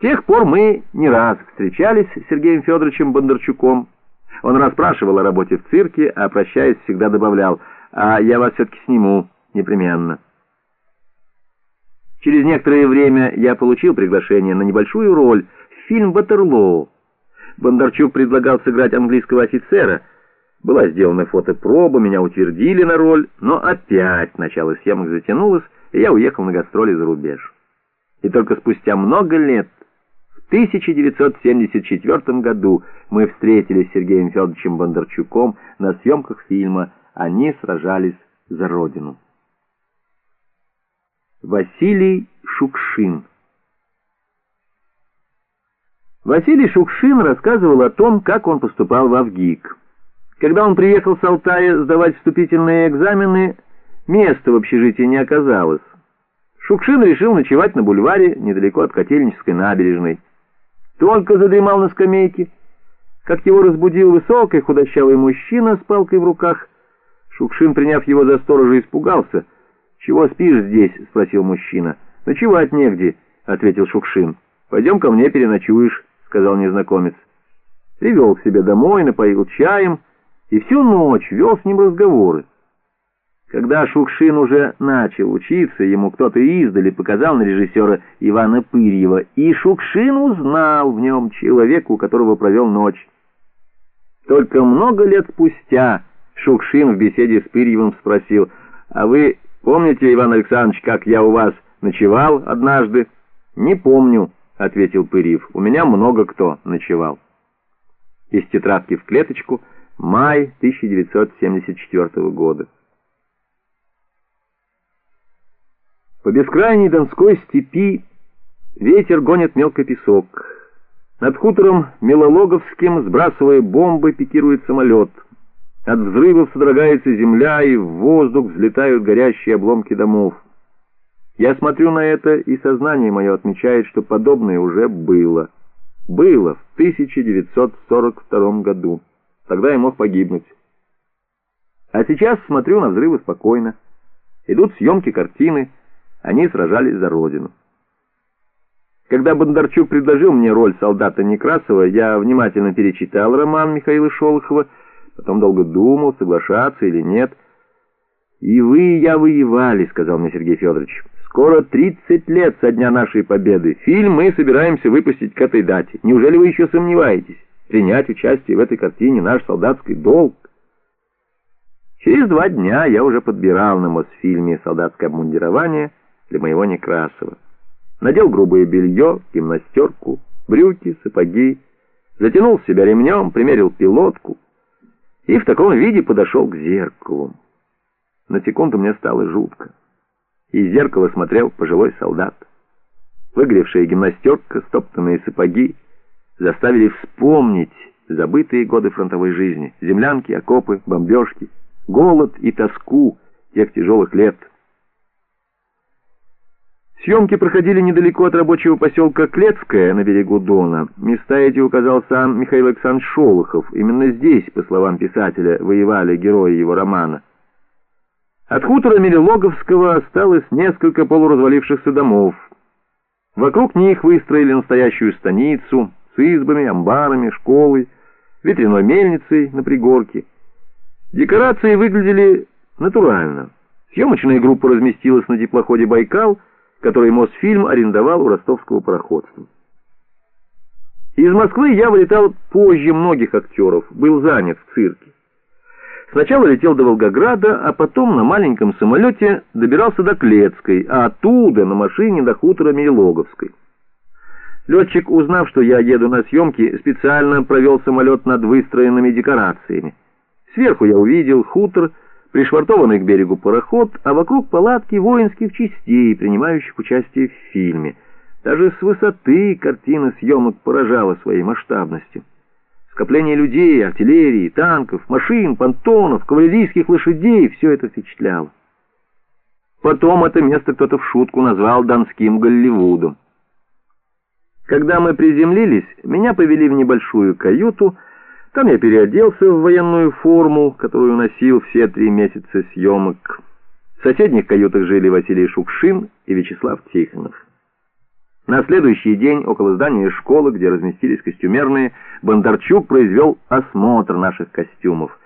С тех пор мы не раз встречались с Сергеем Федоровичем Бондарчуком. Он расспрашивал о работе в цирке, а прощаясь всегда добавлял, «А я вас все-таки сниму, непременно». Через некоторое время я получил приглашение на небольшую роль в фильм «Ватерлоу». Бондарчук предлагал сыграть английского офицера. Была сделана фотопроба, меня утвердили на роль, но опять начало съемок затянулось, и я уехал на гастроли за рубеж. И только спустя много лет, 1974 году, мы встретились с Сергеем Федоровичем Бондарчуком на съемках фильма «Они сражались за Родину». Василий Шукшин Василий Шукшин рассказывал о том, как он поступал в Авгик. Когда он приехал с Алтая сдавать вступительные экзамены, места в общежитии не оказалось. Шукшин решил ночевать на бульваре недалеко от Котельнической набережной. Только задремал на скамейке, как его разбудил высокий худощавый мужчина с палкой в руках. Шукшин, приняв его за сторожа, испугался — «Чего спишь здесь?» — спросил мужчина. «Ночевать негде», — ответил Шукшин. «Пойдем ко мне переночуешь», — сказал незнакомец. Привел к себе домой, напоил чаем и всю ночь вел с ним разговоры. Когда Шукшин уже начал учиться, ему кто-то издали показал на режиссера Ивана Пырьева, и Шукшин узнал в нем человека, у которого провел ночь. Только много лет спустя Шукшин в беседе с Пырьевым спросил, «А вы Помните, Иван Александрович, как я у вас ночевал однажды? Не помню, ответил Пырьев. У меня много кто ночевал. Из тетрадки в клеточку. Май 1974 года. По бескрайней Донской степи ветер гонит мелкий песок. Над хутором Милологовским, сбрасывая бомбы, пикирует самолет — от взрывов содрогается земля, и в воздух взлетают горящие обломки домов. Я смотрю на это, и сознание мое отмечает, что подобное уже было. Было в 1942 году. Тогда я мог погибнуть. А сейчас смотрю на взрывы спокойно. Идут съемки картины, они сражались за Родину. Когда Бондарчук предложил мне роль солдата Некрасова, я внимательно перечитал роман Михаила Шолохова Потом долго думал, соглашаться или нет. «И вы, и я воевали», — сказал мне Сергей Федорович. «Скоро 30 лет со дня нашей победы. Фильм мы собираемся выпустить к этой дате. Неужели вы еще сомневаетесь? Принять участие в этой картине наш солдатский долг». Через два дня я уже подбирал на Мосфильме солдатское обмундирование для моего Некрасова. Надел грубое белье, гимнастерку, брюки, сапоги, затянул себя ремнем, примерил пилотку — и в таком виде подошел к зеркалу. На секунду мне стало жутко. Из зеркала смотрел пожилой солдат. Выгревшая гимнастерка, стоптанные сапоги заставили вспомнить забытые годы фронтовой жизни, землянки, окопы, бомбежки, голод и тоску тех тяжелых лет, Съемки проходили недалеко от рабочего поселка Клетское на берегу Дона. Места эти указал сам Михаил Александрович Шолохов. Именно здесь, по словам писателя, воевали герои его романа. От хутора Мелилоговского осталось несколько полуразвалившихся домов. Вокруг них выстроили настоящую станицу с избами, амбарами, школой, ветряной мельницей на пригорке. Декорации выглядели натурально. Съемочная группа разместилась на теплоходе «Байкал», который Мосфильм арендовал у ростовского пароходства. Из Москвы я вылетал позже многих актеров, был занят в цирке. Сначала летел до Волгограда, а потом на маленьком самолете добирался до Клецкой, а оттуда на машине до хутора Мелилоговской. Летчик, узнав, что я еду на съемки, специально провел самолет над выстроенными декорациями. Сверху я увидел хутор, пришвартованный к берегу пароход, а вокруг палатки воинских частей, принимающих участие в фильме. Даже с высоты картина съемок поражала своей масштабностью. Скопление людей, артиллерии, танков, машин, понтонов, кавалерийских лошадей — все это впечатляло. Потом это место кто-то в шутку назвал Донским Голливудом. Когда мы приземлились, меня повели в небольшую каюту — там я переоделся в военную форму, которую носил все три месяца съемок. В соседних каютах жили Василий Шукшин и Вячеслав Тихонов. На следующий день около здания школы, где разместились костюмерные, Бондарчук произвел осмотр наших костюмов.